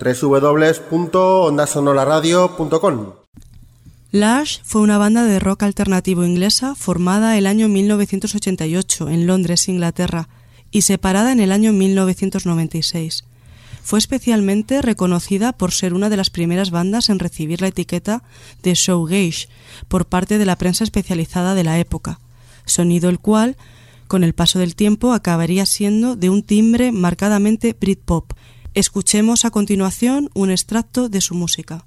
www.ondasonoraradio.com. Lush fue una banda de rock alternativo inglesa formada el año 1988 en Londres, Inglaterra, y separada en el año 1996. Fue especialmente reconocida por ser una de las primeras bandas en recibir la etiqueta de showgage por parte de la prensa especializada de la época, sonido el cual con el paso del tiempo acabaría siendo de un timbre marcadamente Britpop. Escuchemos a continuación un extracto de su música.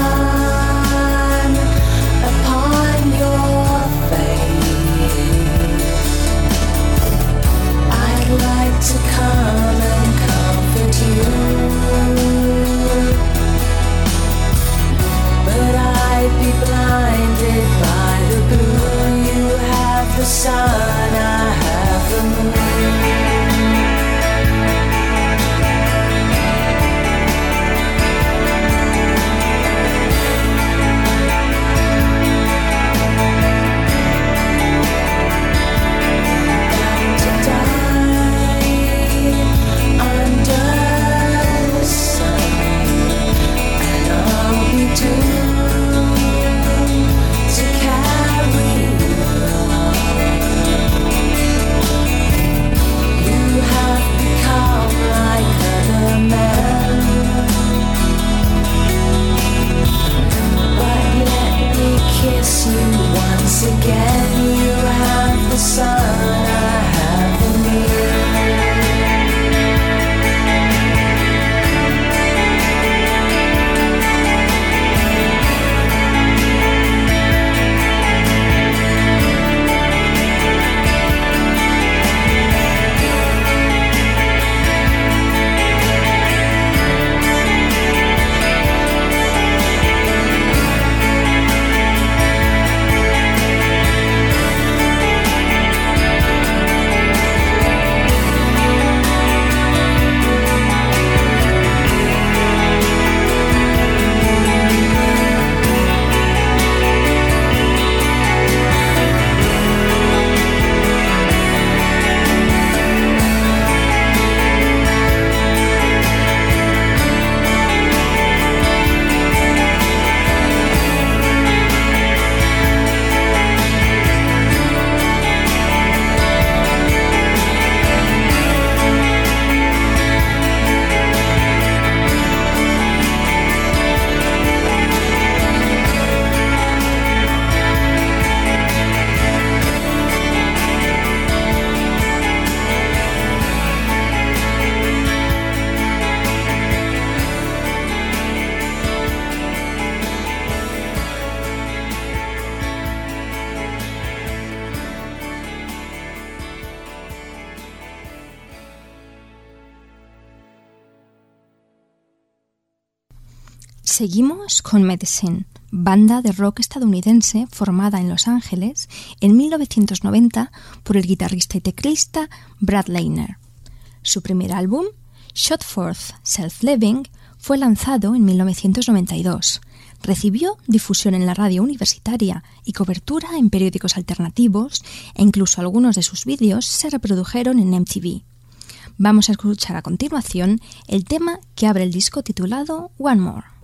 sun. Can you have the sun? Seguimos con Medicine, banda de rock estadounidense formada en Los Ángeles en 1990 por el guitarrista y teclista Brad Leiner. Su primer álbum, Shot Forth Self-Living, fue lanzado en 1992. Recibió difusión en la radio universitaria y cobertura en periódicos alternativos e incluso algunos de sus vídeos se reprodujeron en MTV. Vamos a escuchar a continuación el tema que abre el disco titulado One More.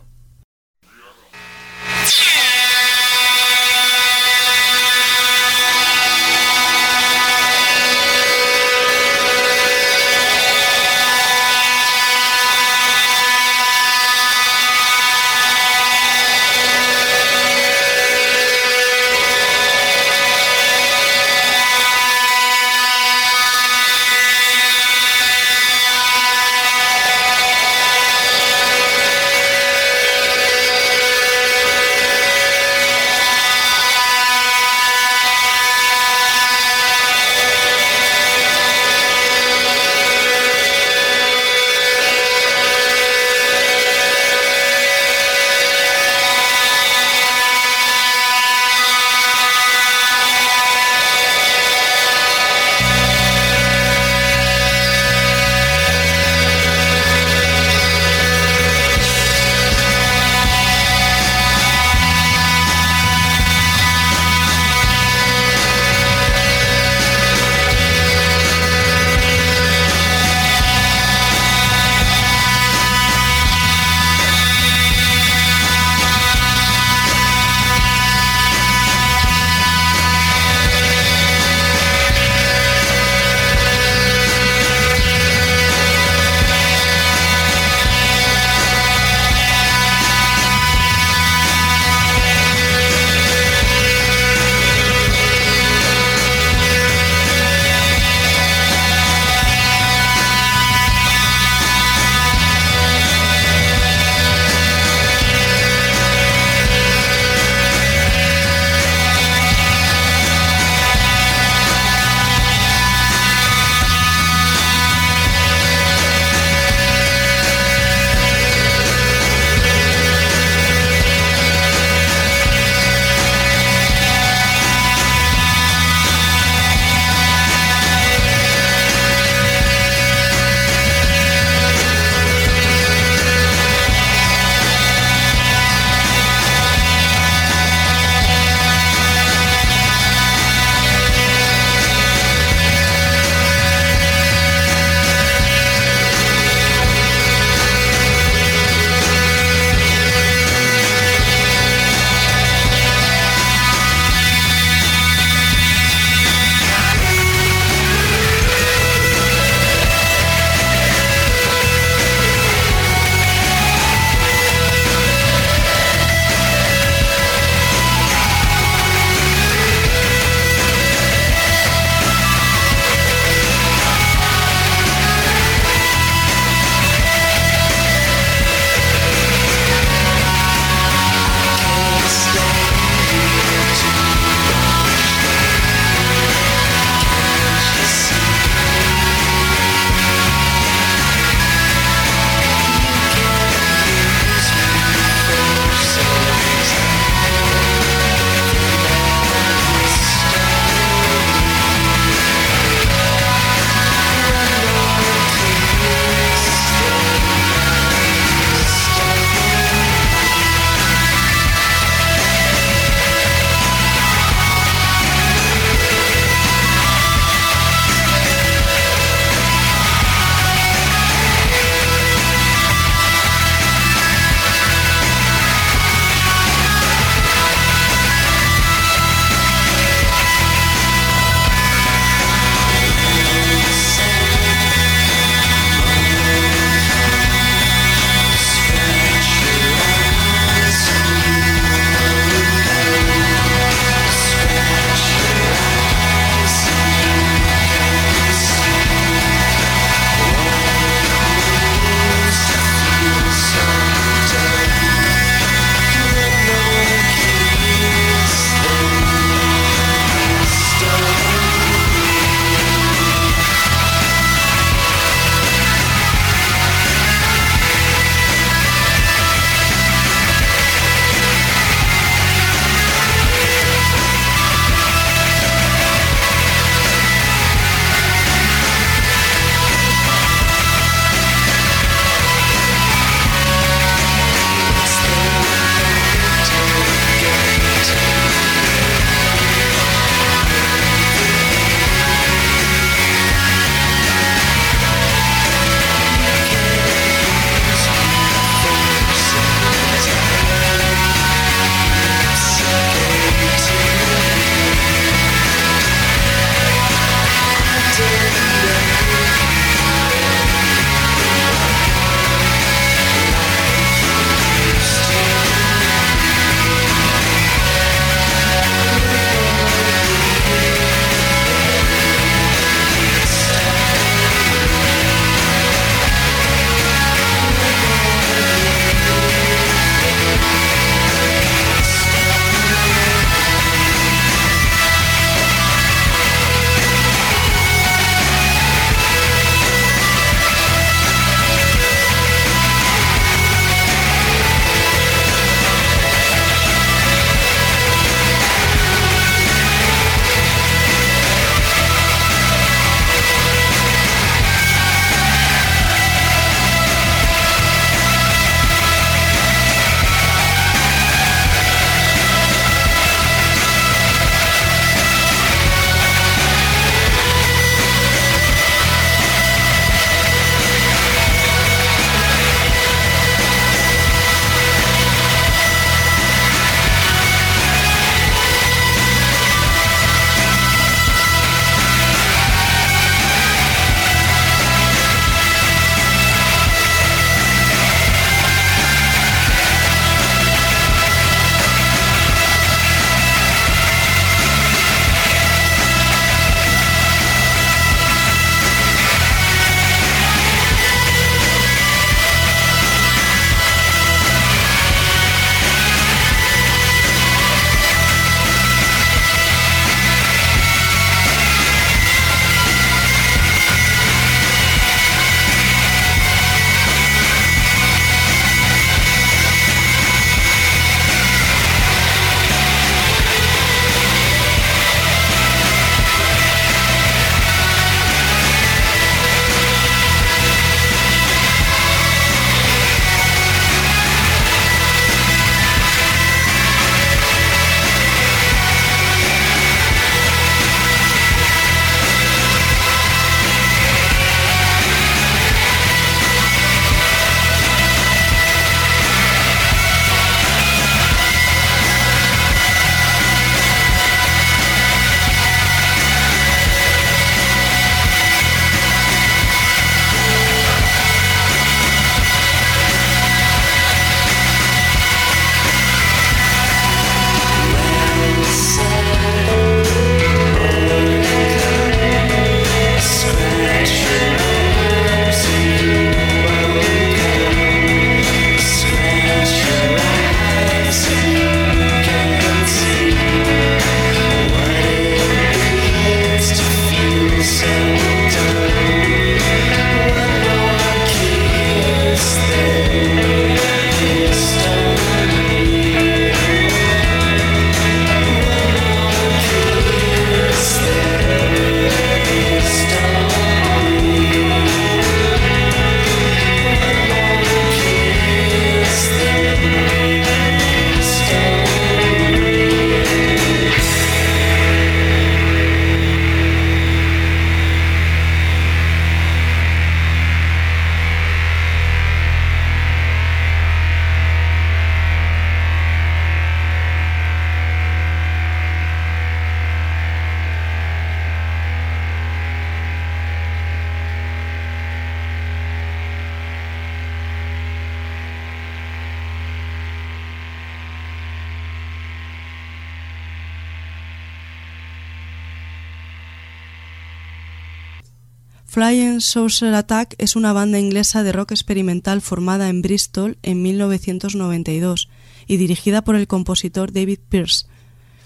Saucer Attack es una banda inglesa de rock experimental formada en Bristol en 1992 y dirigida por el compositor David Pierce.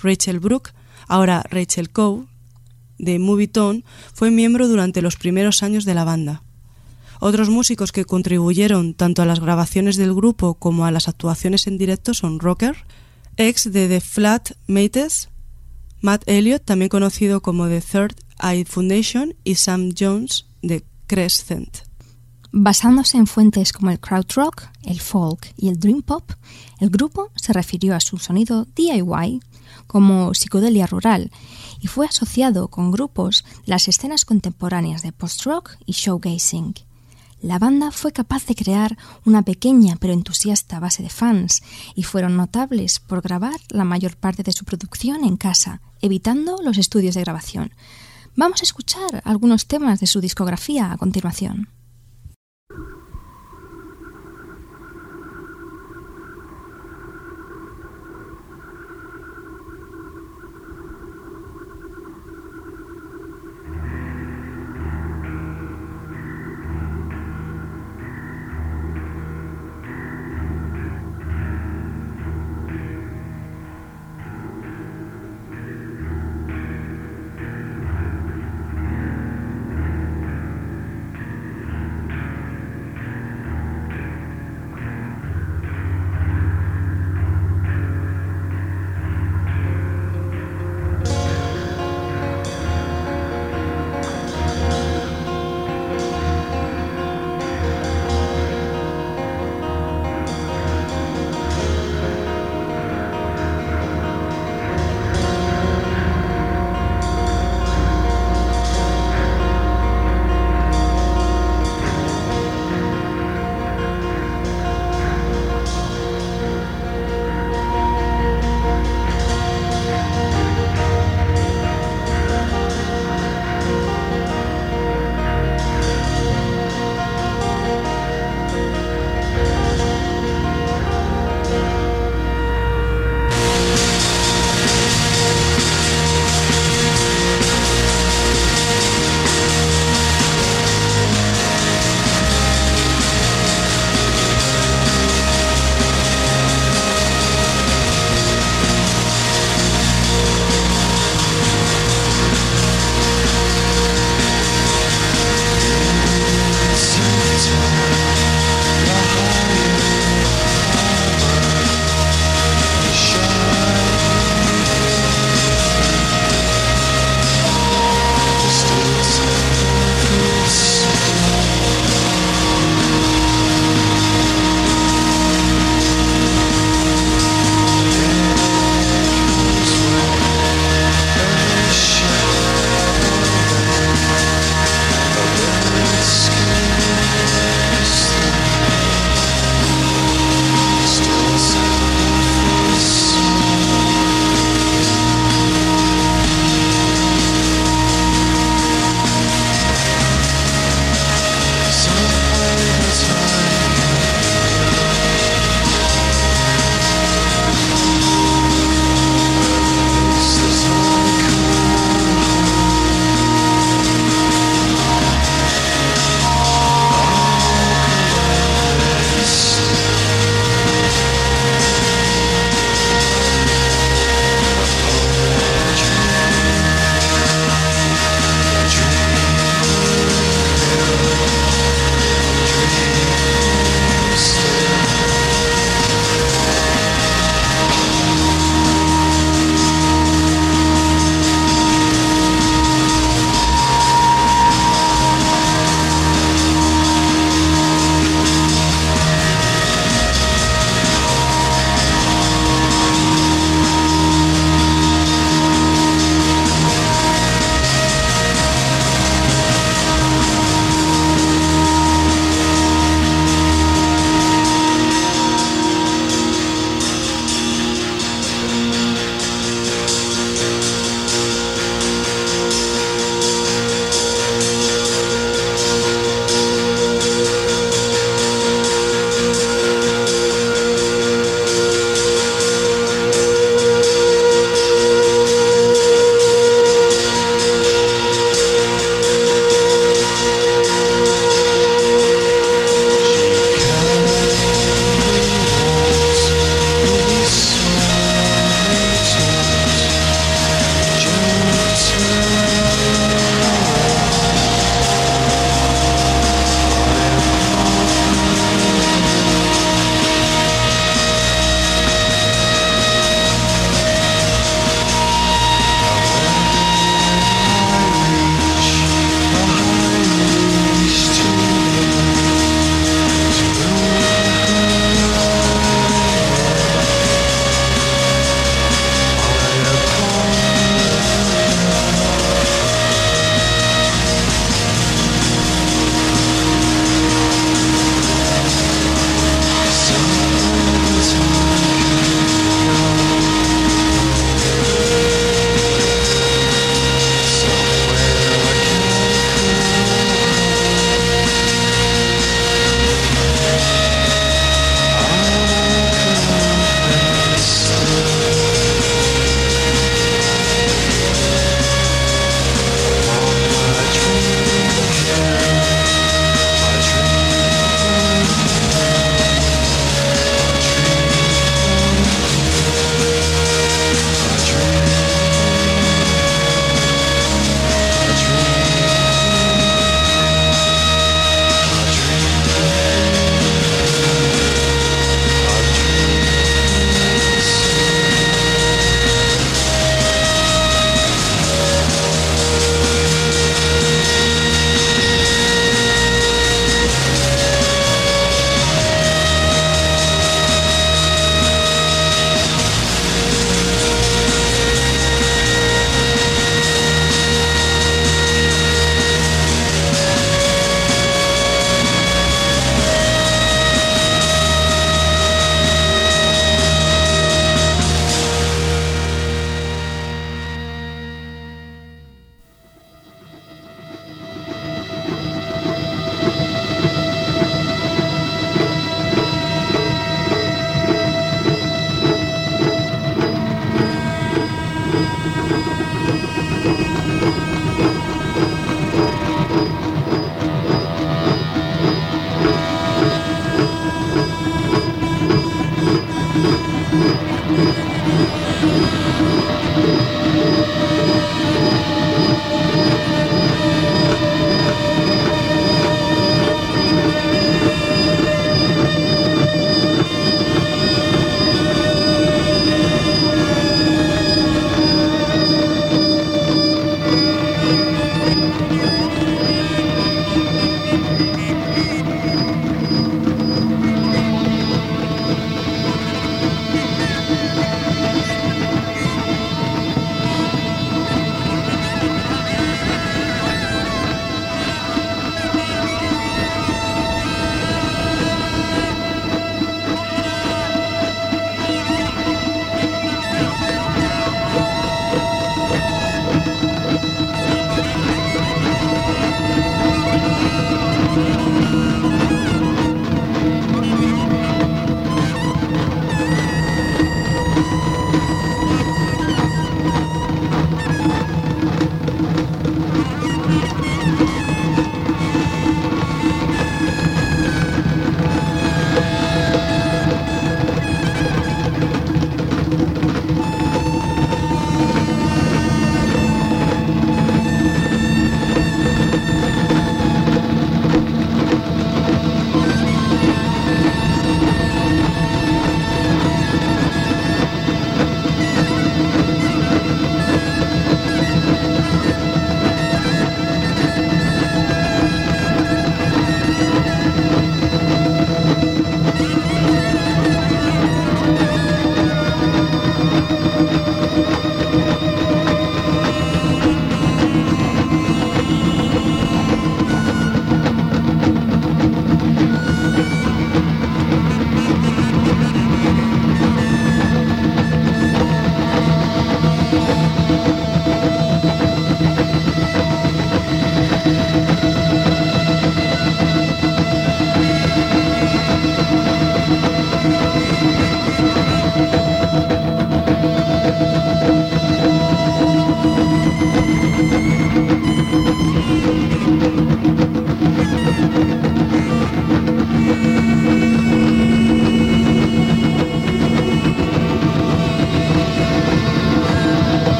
Rachel Brooke, ahora Rachel Coe, de Movietone, fue miembro durante los primeros años de la banda. Otros músicos que contribuyeron tanto a las grabaciones del grupo como a las actuaciones en directo son Rocker, ex de The Flat Mates, Matt Elliott, también conocido como The Third Eye Foundation, y Sam Jones de Crescent. Basándose en fuentes como el krautrock, el folk y el dream pop, el grupo se refirió a su sonido DIY como psicodelia rural y fue asociado con grupos de las escenas contemporáneas de post-rock y showgazing. La banda fue capaz de crear una pequeña pero entusiasta base de fans y fueron notables por grabar la mayor parte de su producción en casa, evitando los estudios de grabación. Vamos a escuchar algunos temas de su discografía a continuación.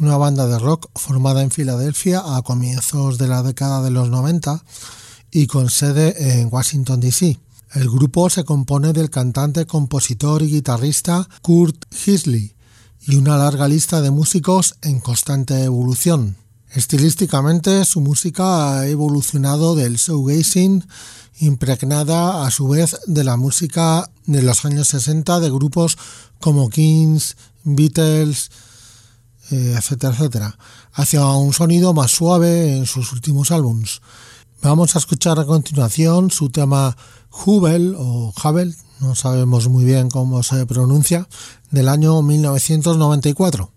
Una banda de rock formada en Filadelfia a comienzos de la década de los 90 y con sede en Washington, D.C. El grupo se compone del cantante, compositor y guitarrista Kurt Hisley y una larga lista de músicos en constante evolución. Estilísticamente, su música ha evolucionado del shoegazing, impregnada a su vez de la música de los años 60 de grupos como Kings, Beatles, eh, etcétera, etcétera, hacia un sonido más suave en sus últimos álbums. Vamos a escuchar a continuación su tema Hubel o Havel, no sabemos muy bien cómo se pronuncia, del año 1994.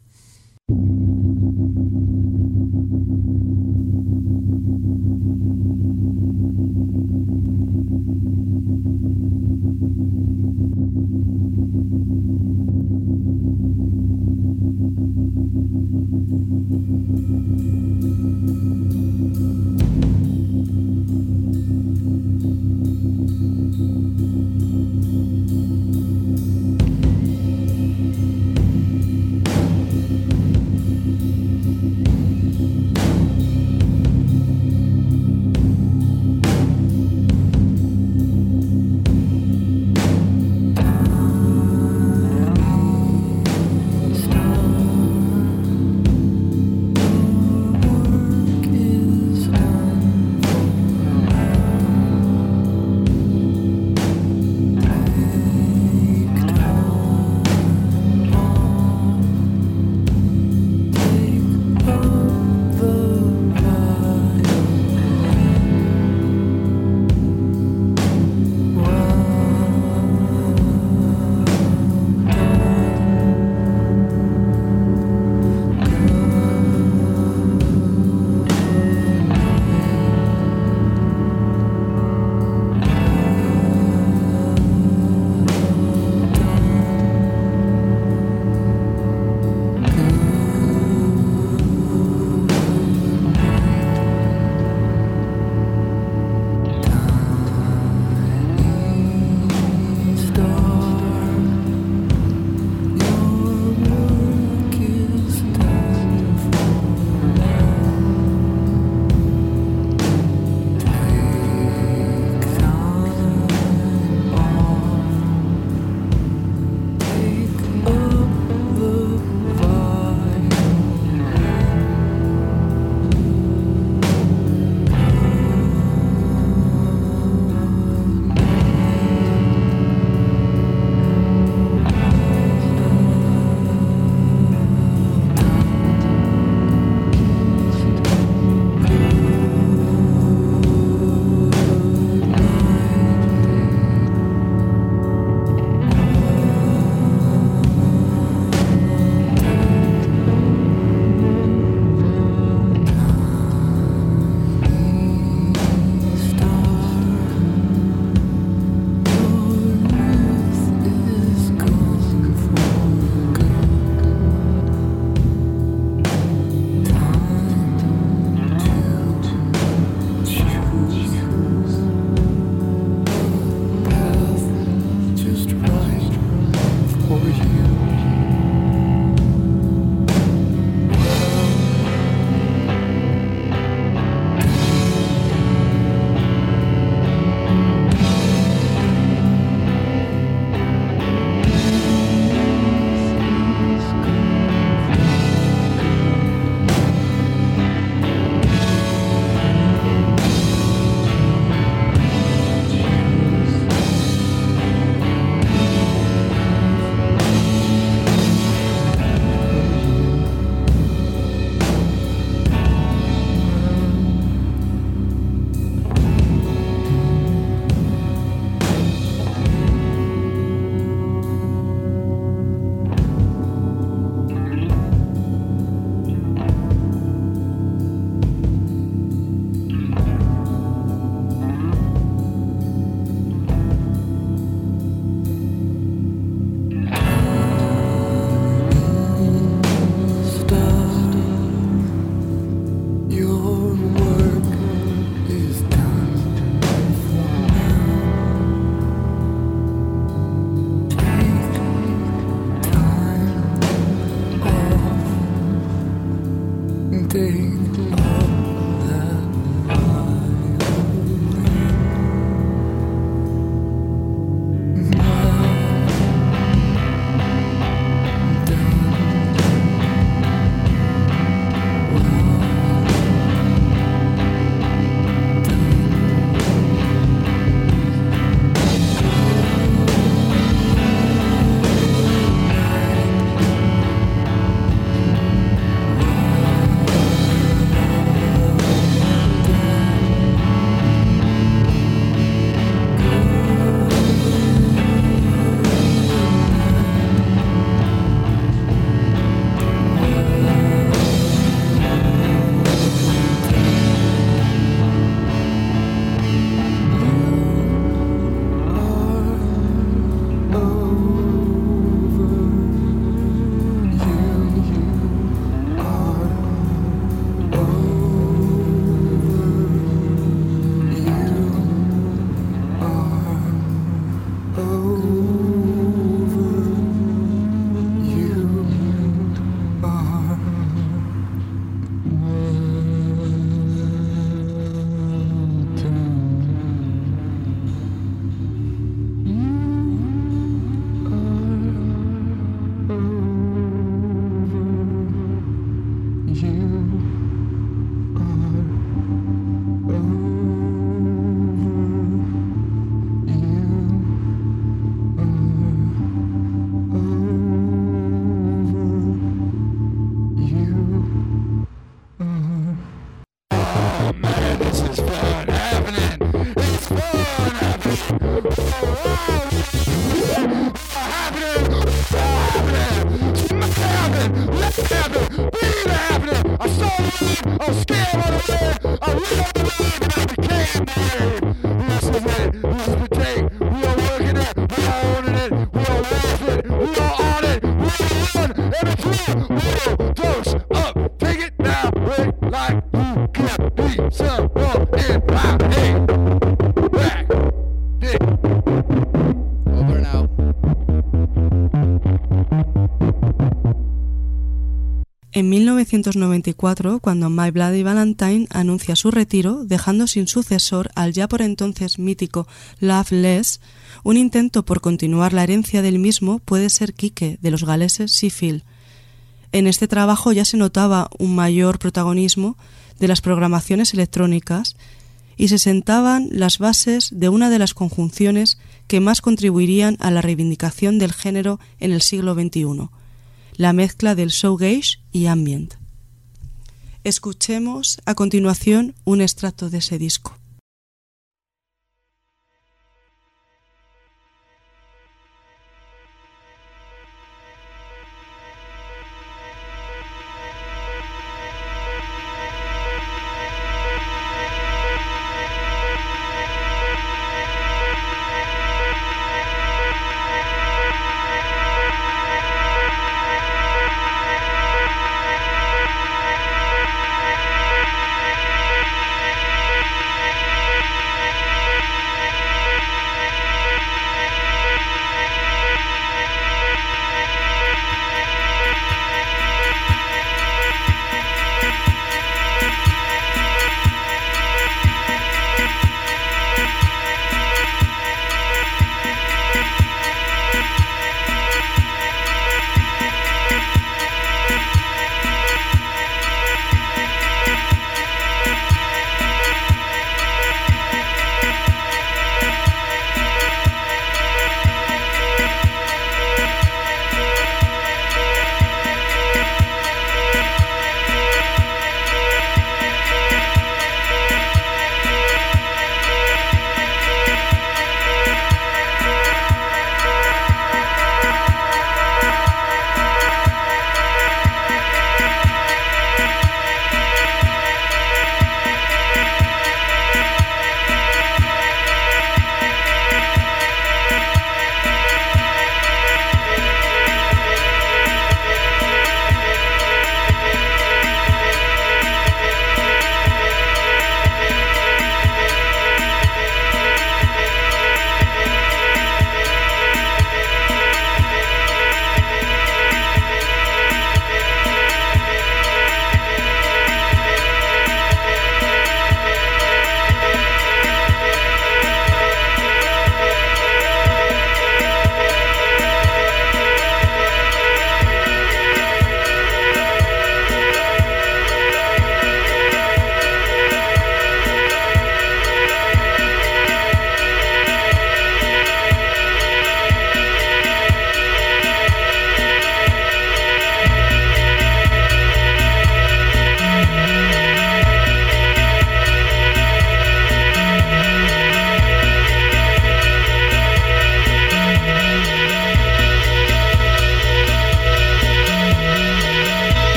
En 1994, cuando My Bloody Valentine anuncia su retiro, dejando sin sucesor al ya por entonces mítico Loveless, un intento por continuar la herencia del mismo puede ser Kike, de los galeses Seafield. En este trabajo ya se notaba un mayor protagonismo de las programaciones electrónicas y se sentaban las bases de una de las conjunciones que más contribuirían a la reivindicación del género en el siglo XXI la mezcla del showgaze y ambient. Escuchemos a continuación un extracto de ese disco.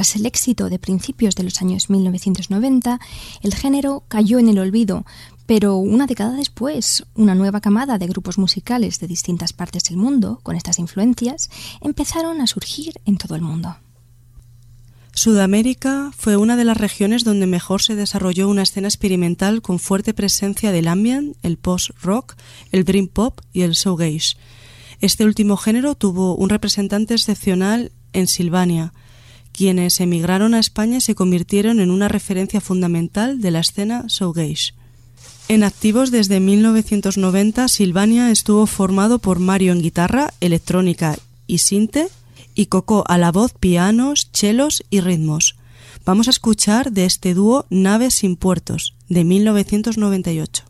Tras el éxito de principios de los años 1990, el género cayó en el olvido, pero una década después, una nueva camada de grupos musicales de distintas partes del mundo, con estas influencias, empezaron a surgir en todo el mundo. Sudamérica fue una de las regiones donde mejor se desarrolló una escena experimental con fuerte presencia del ambient, el post-rock, el dream pop y el shoegaze. Este último género tuvo un representante excepcional en Silvania, quienes emigraron a España se convirtieron en una referencia fundamental de la escena shoegaze. En activos desde 1990, Silvania estuvo formado por Mario en guitarra, electrónica y sinte, y Coco a la voz, pianos, chelos y ritmos. Vamos a escuchar de este dúo Naves sin puertos, de 1998.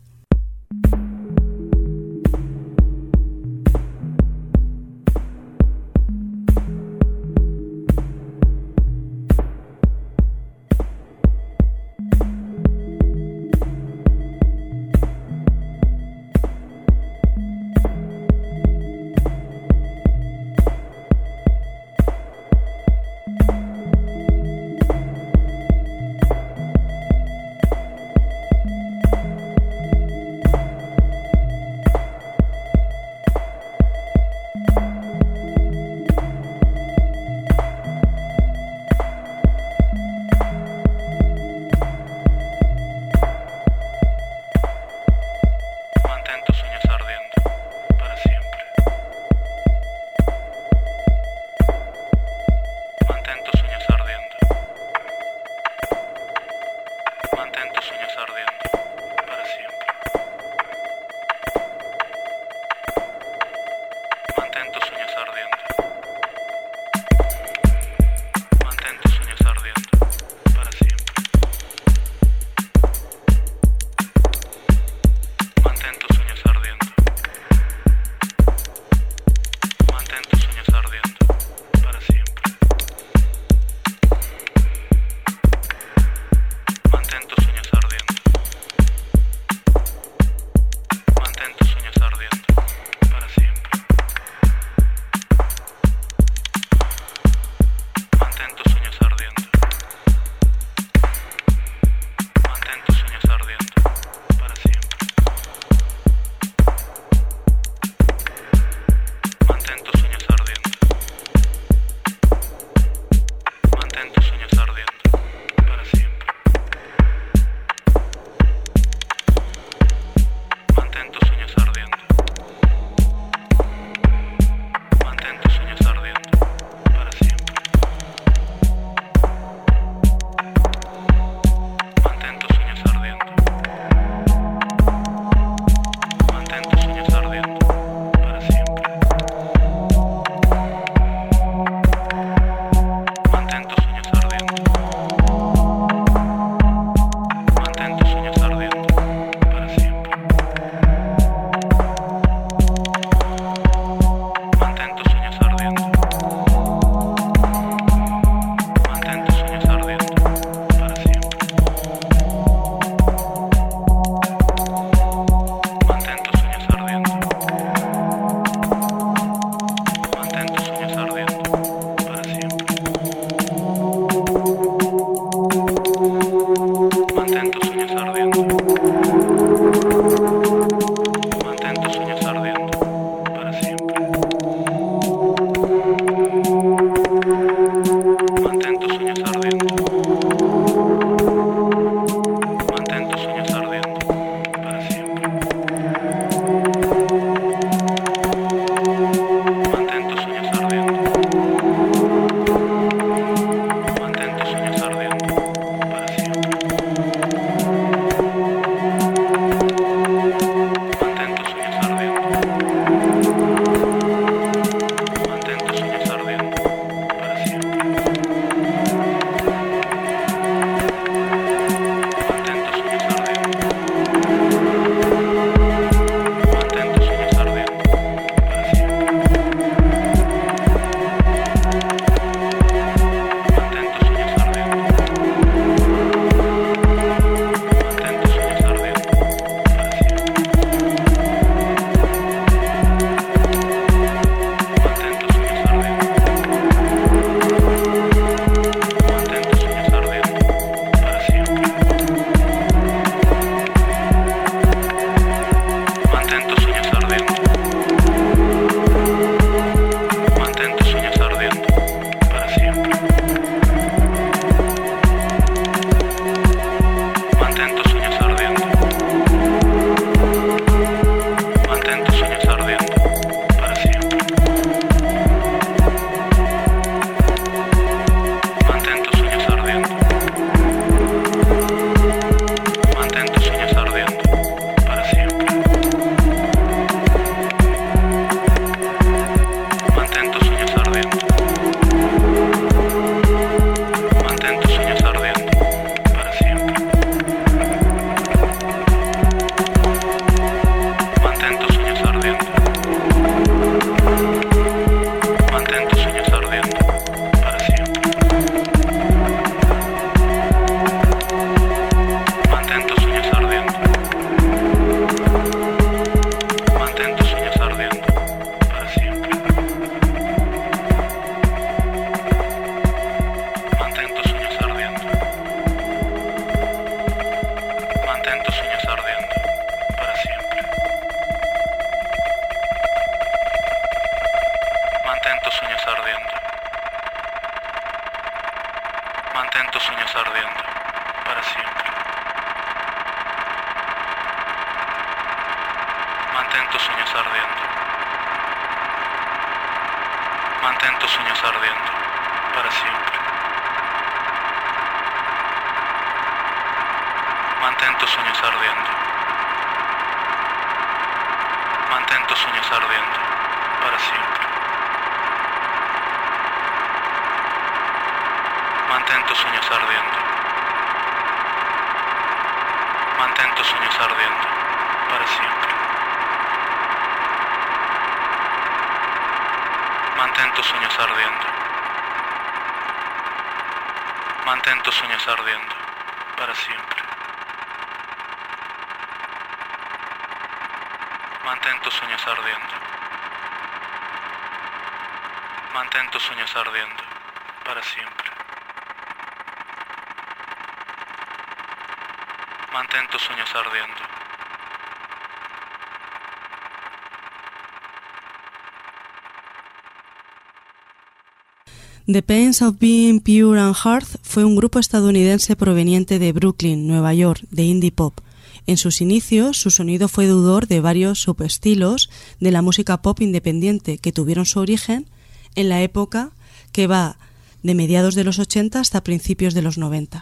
The Pains of Being Pure and Hard fue un grupo estadounidense proveniente de Brooklyn, Nueva York, de indie pop. En sus inicios, su sonido fue deudor de varios subestilos de la música pop independiente que tuvieron su origen en la época que va de mediados de los 80 hasta principios de los 90.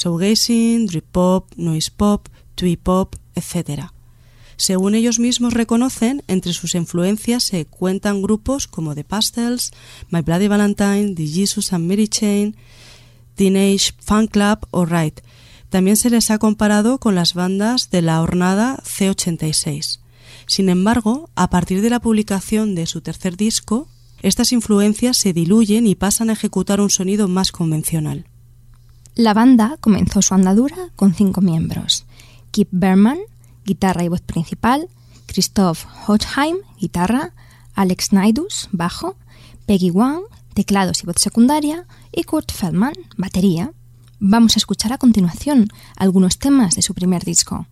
Showgazing, drip pop, noise pop, twee pop, etc. Según ellos mismos reconocen, entre sus influencias se cuentan grupos como The Pastels, My Bloody Valentine, The Jesus and Mary Chain, Teenage Fan Club o Right. También se les ha comparado con las bandas de la hornada C86. Sin embargo, a partir de la publicación de su tercer disco, estas influencias se diluyen y pasan a ejecutar un sonido más convencional. La banda comenzó su andadura con cinco miembros: Kip Berman, guitarra y voz principal, Christoph Hochheim, guitarra, Alex Naidus, bajo, Peggy Wang, teclados y voz secundaria, y Kurt Feldman, batería. Vamos a escuchar a continuación algunos temas de su primer disco.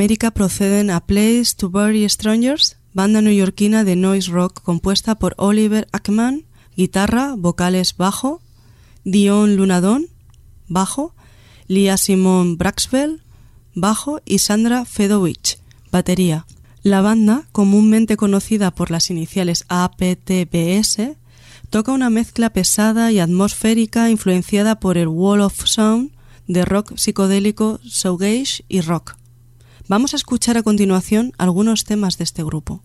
América proceden A Place to Bury Strangers, banda neoyorquina de noise rock compuesta por Oliver Ackman, guitarra, vocales, bajo, Dion Lunadon, bajo, Lia Simon Braxwell, bajo y Sandra Fedowich, batería. La banda, comúnmente conocida por las iniciales APTBS, toca una mezcla pesada y atmosférica influenciada por el Wall of Sound de rock psicodélico, shoegaze y rock. Vamos a escuchar a continuación algunos temas de este grupo.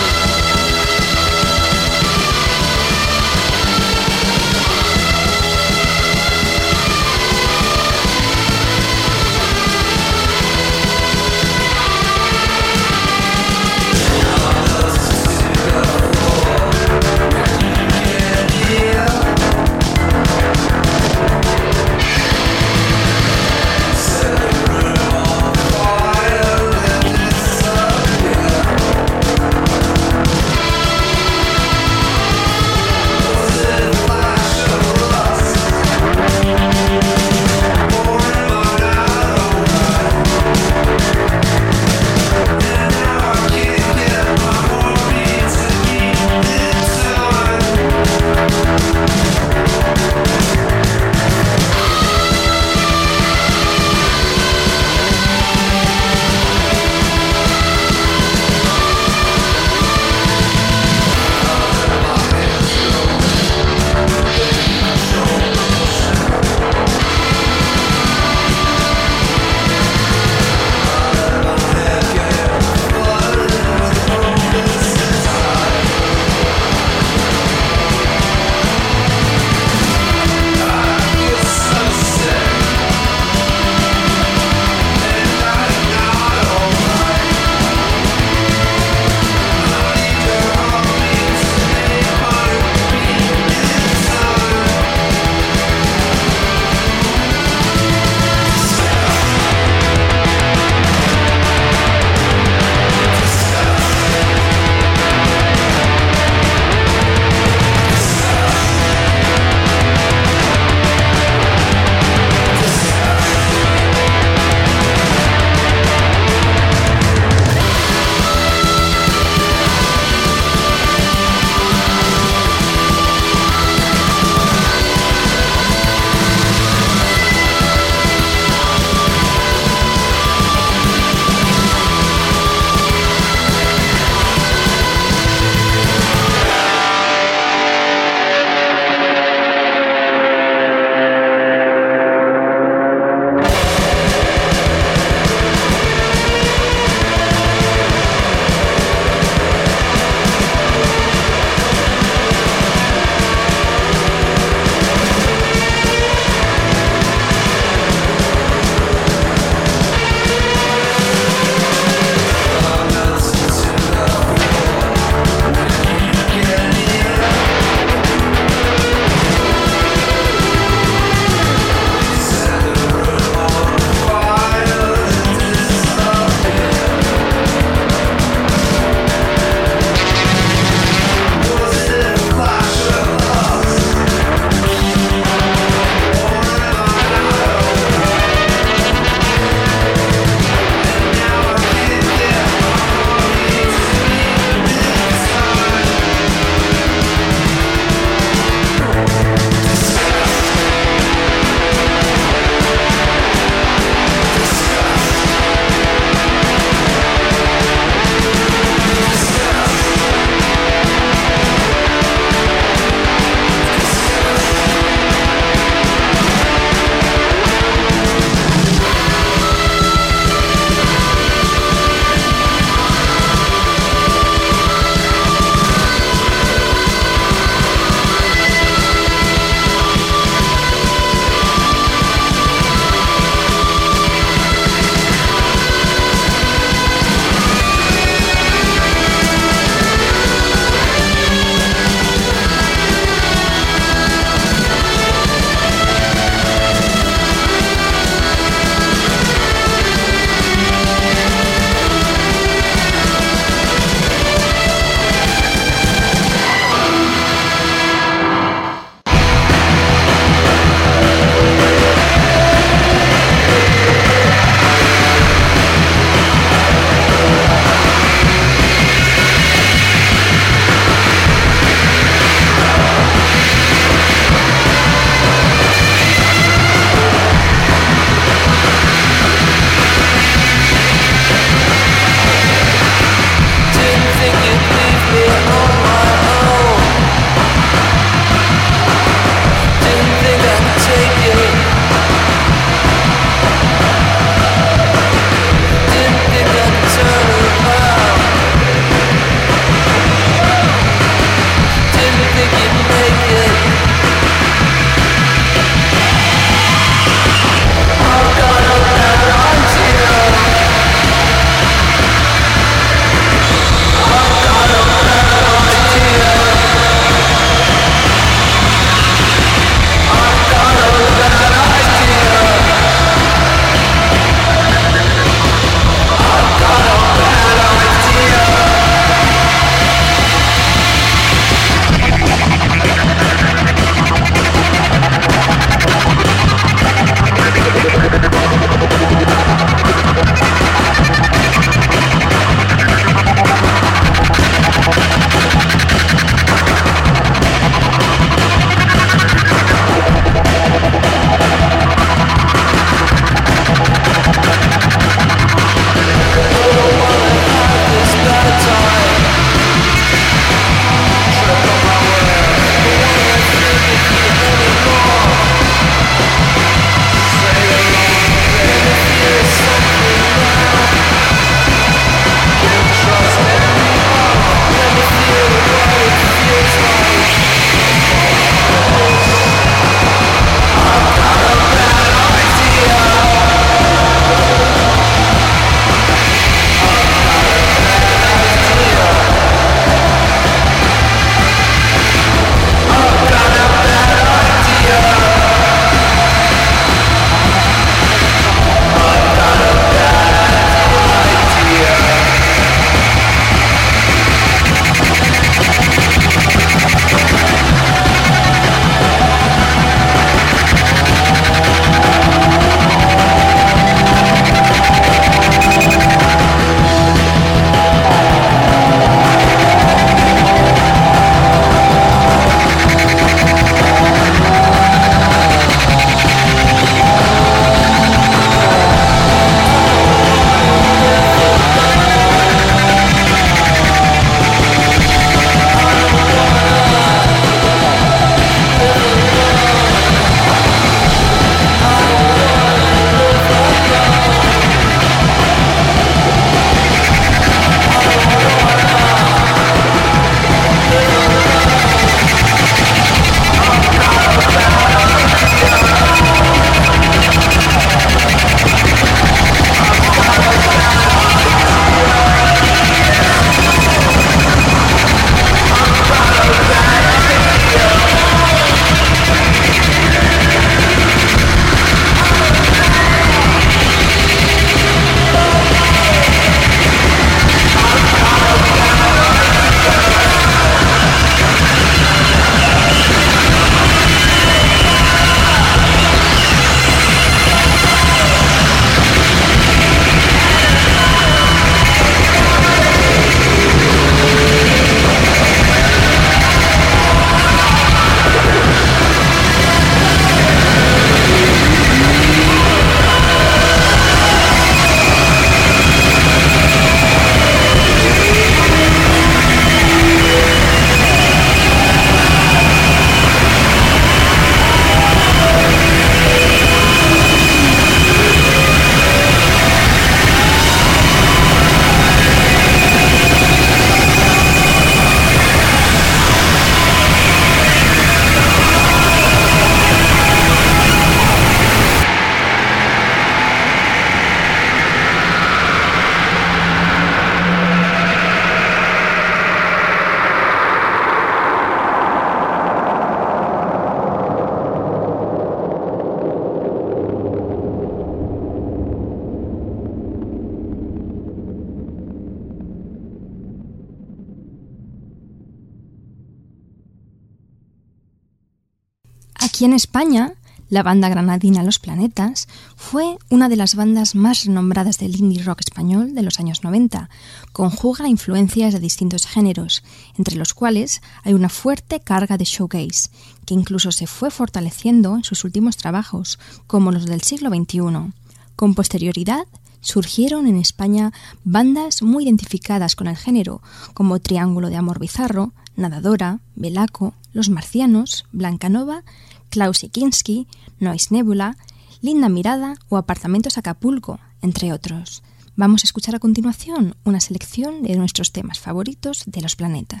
La banda granadina Los Planetas fue una de las bandas más renombradas del indie rock español de los años 90. Conjuga influencias de distintos géneros, entre los cuales hay una fuerte carga de showcase, que incluso se fue fortaleciendo en sus últimos trabajos, como los del siglo XXI. Con posterioridad, surgieron en España bandas muy identificadas con el género, como Triángulo de Amor Bizarro, Nadadora, Belaco, Los Marcianos, Blancanova, Klaus Kinski, Noise Nebula, Linda Mirada o Apartamentos Acapulco, entre otros. Vamos a escuchar a continuación una selección de nuestros temas favoritos de los planetas.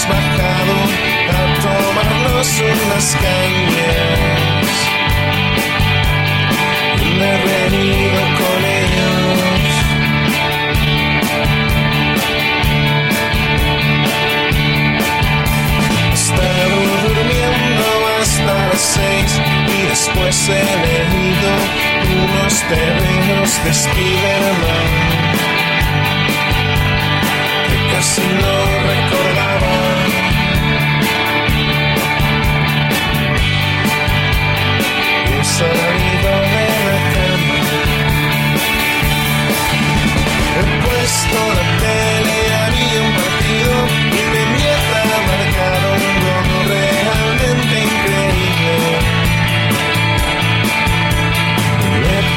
hemos bajado a tomarnos unas cañas. Y me he venido con ellos. He durmiendo hasta las seis y después he leído unos terrenos de Spiderman. Que casi no recuerdo.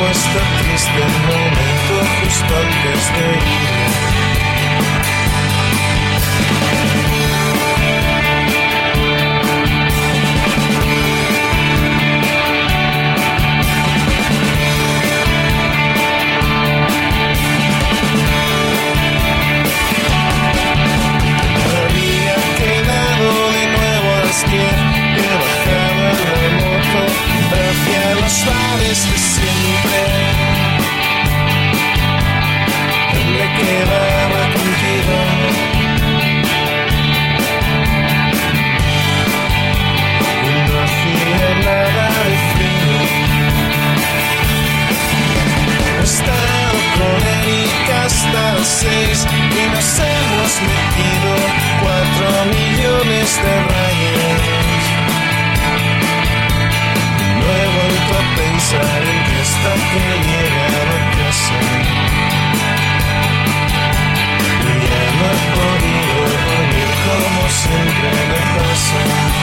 puesto triste el momento justo antes de irme. Había quedado de nuevo a esquiar, he moto los suaves de siempre. Hombre que quedaba contigo. Y no hacía nada de frío. He estado con Erika hasta las seis y nos hemos metido cuatro millones de rayos. pensar en que hasta que llegar a casa Y ya no he podido dormir como siempre me pasa.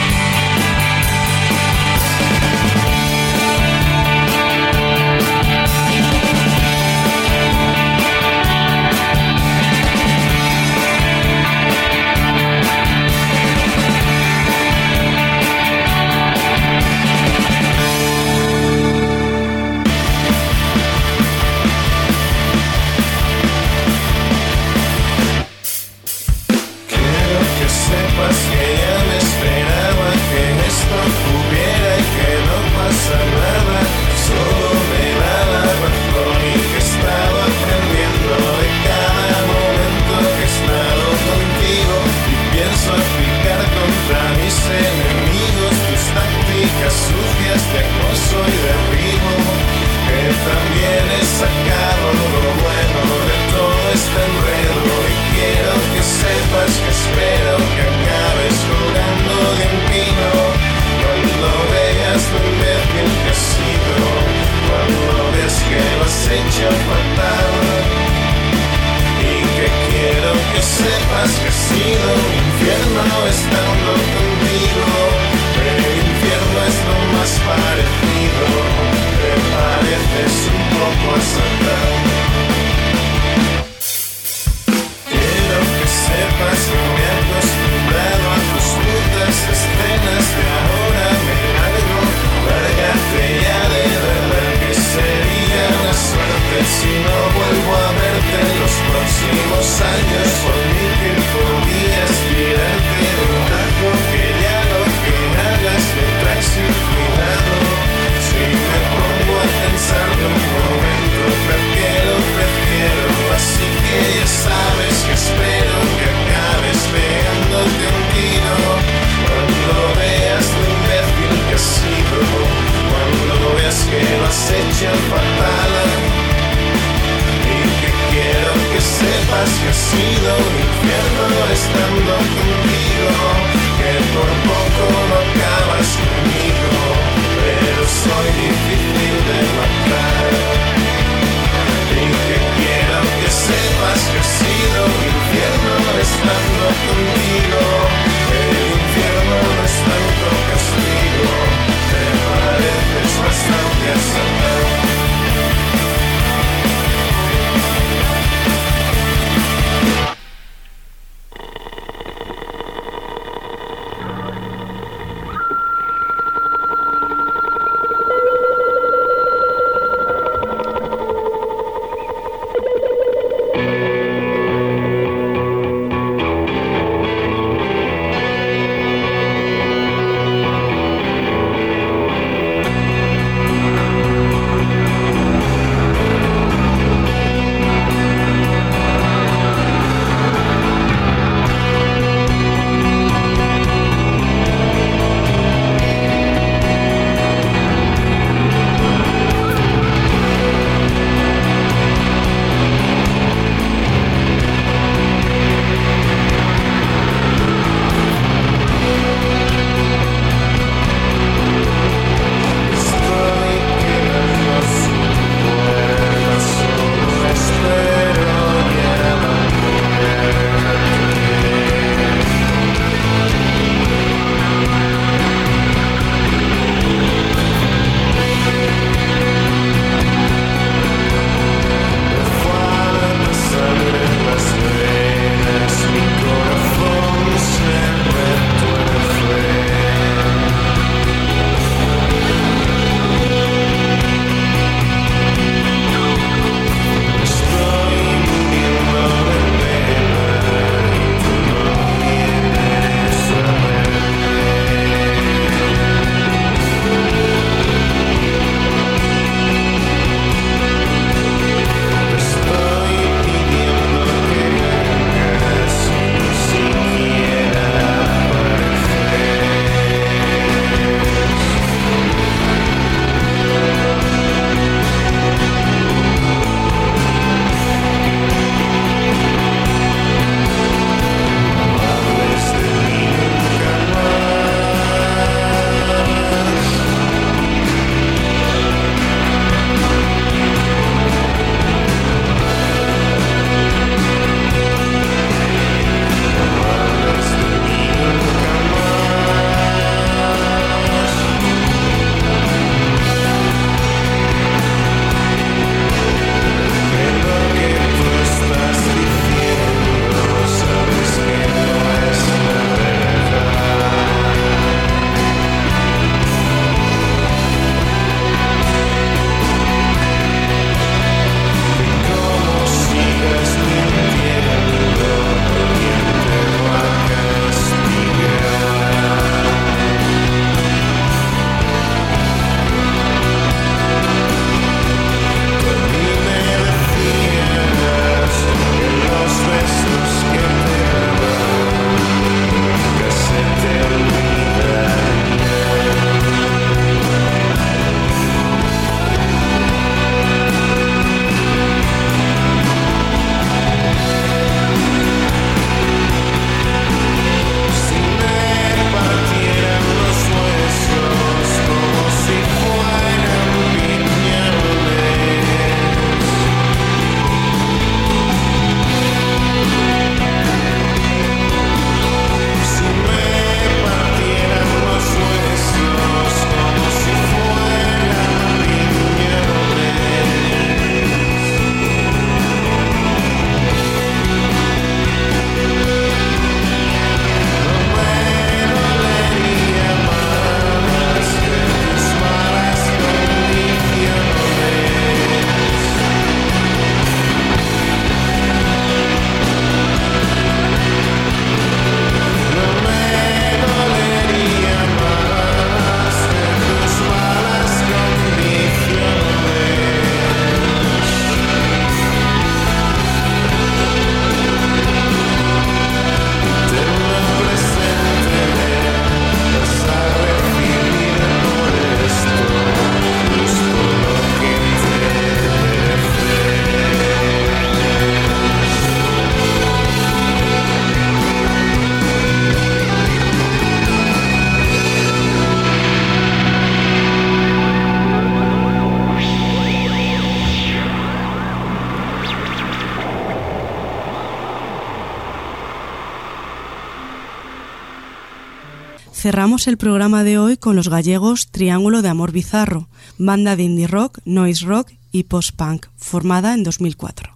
Cerramos el programa de hoy con los gallegos Triángulo de Amor Bizarro, banda de indie rock, noise rock y post-punk, formada en 2004.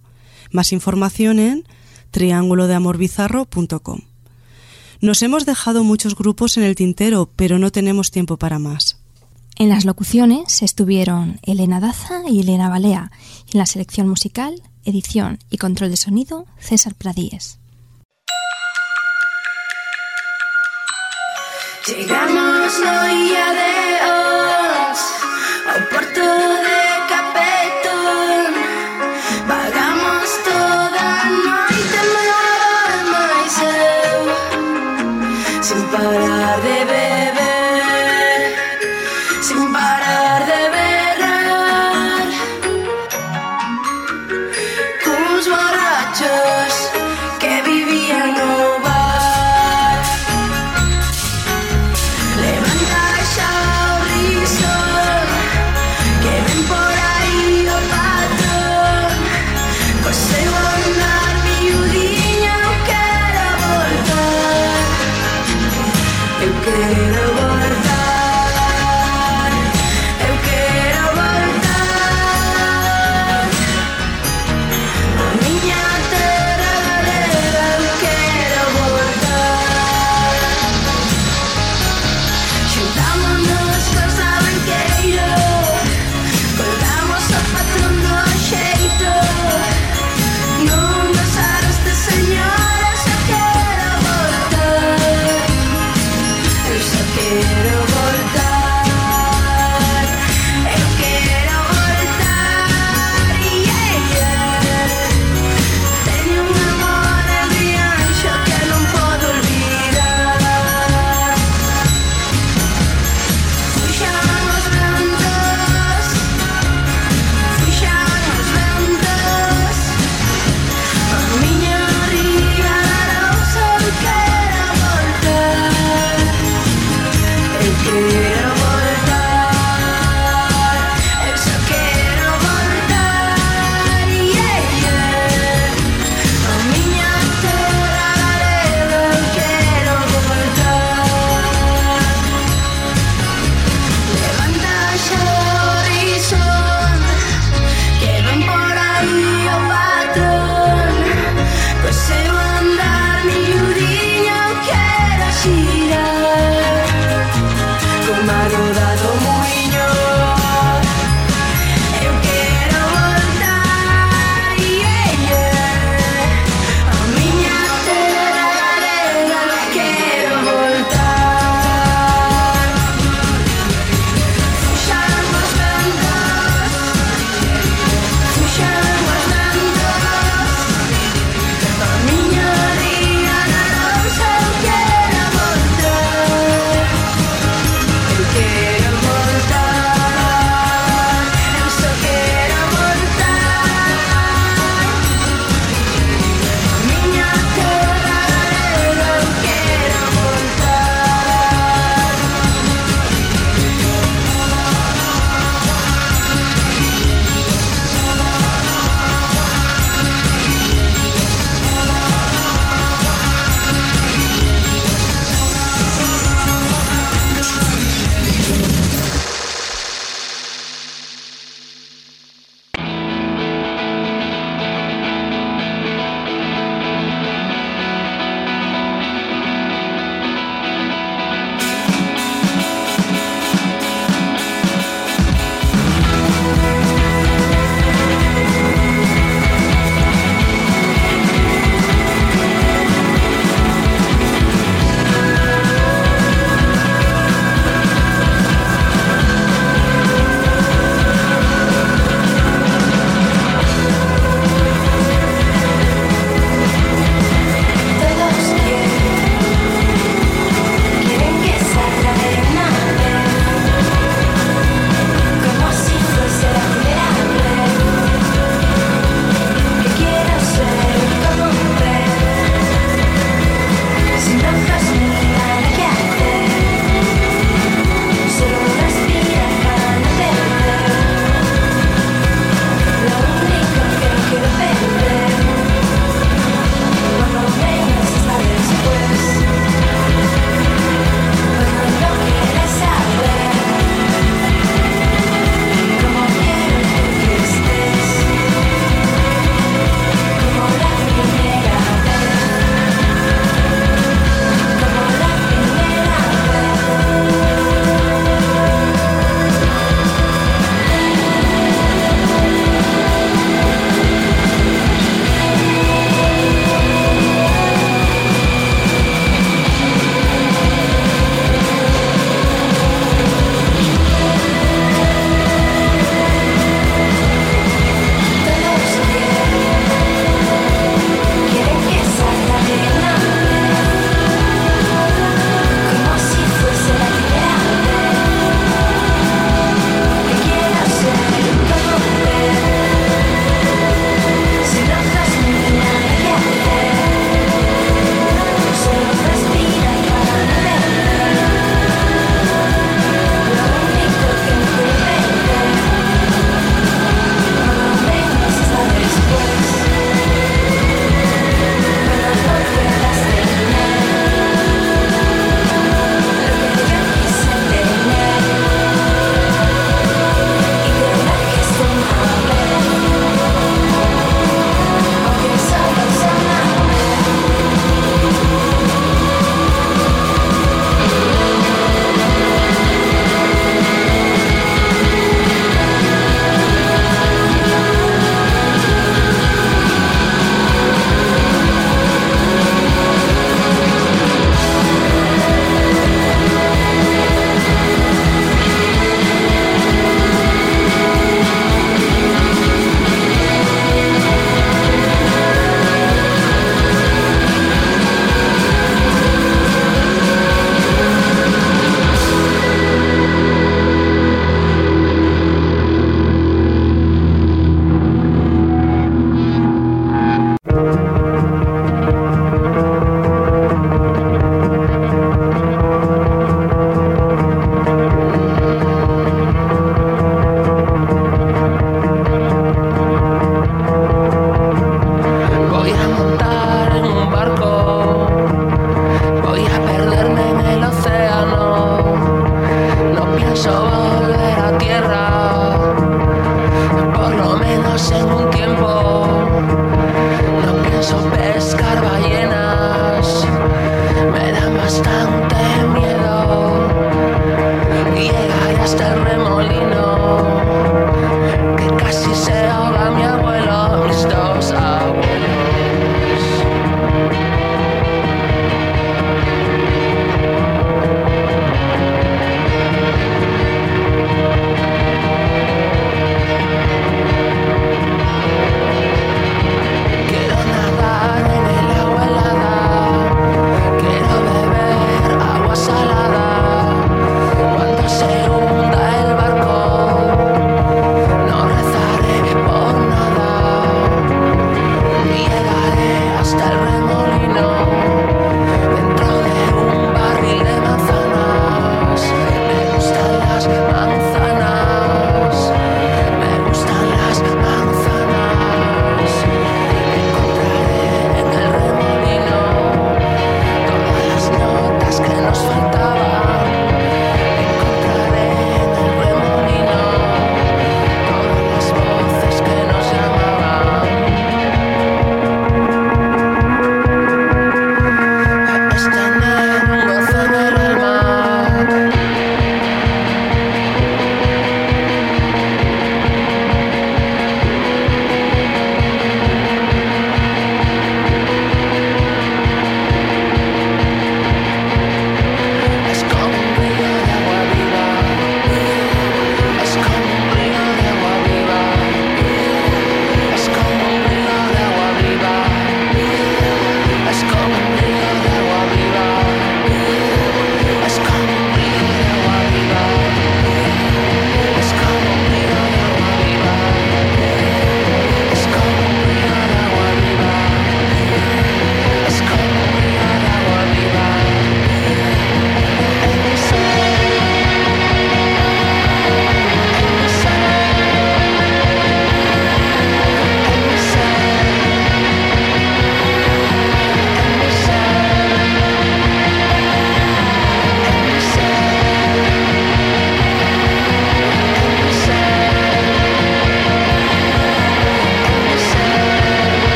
Más información en triángulodeamorbizarro.com. Nos hemos dejado muchos grupos en el tintero, pero no tenemos tiempo para más. En las locuciones estuvieron Elena Daza y Elena Balea, y en la selección musical, edición y control de sonido, César Pradíes. Llegamos a Deos,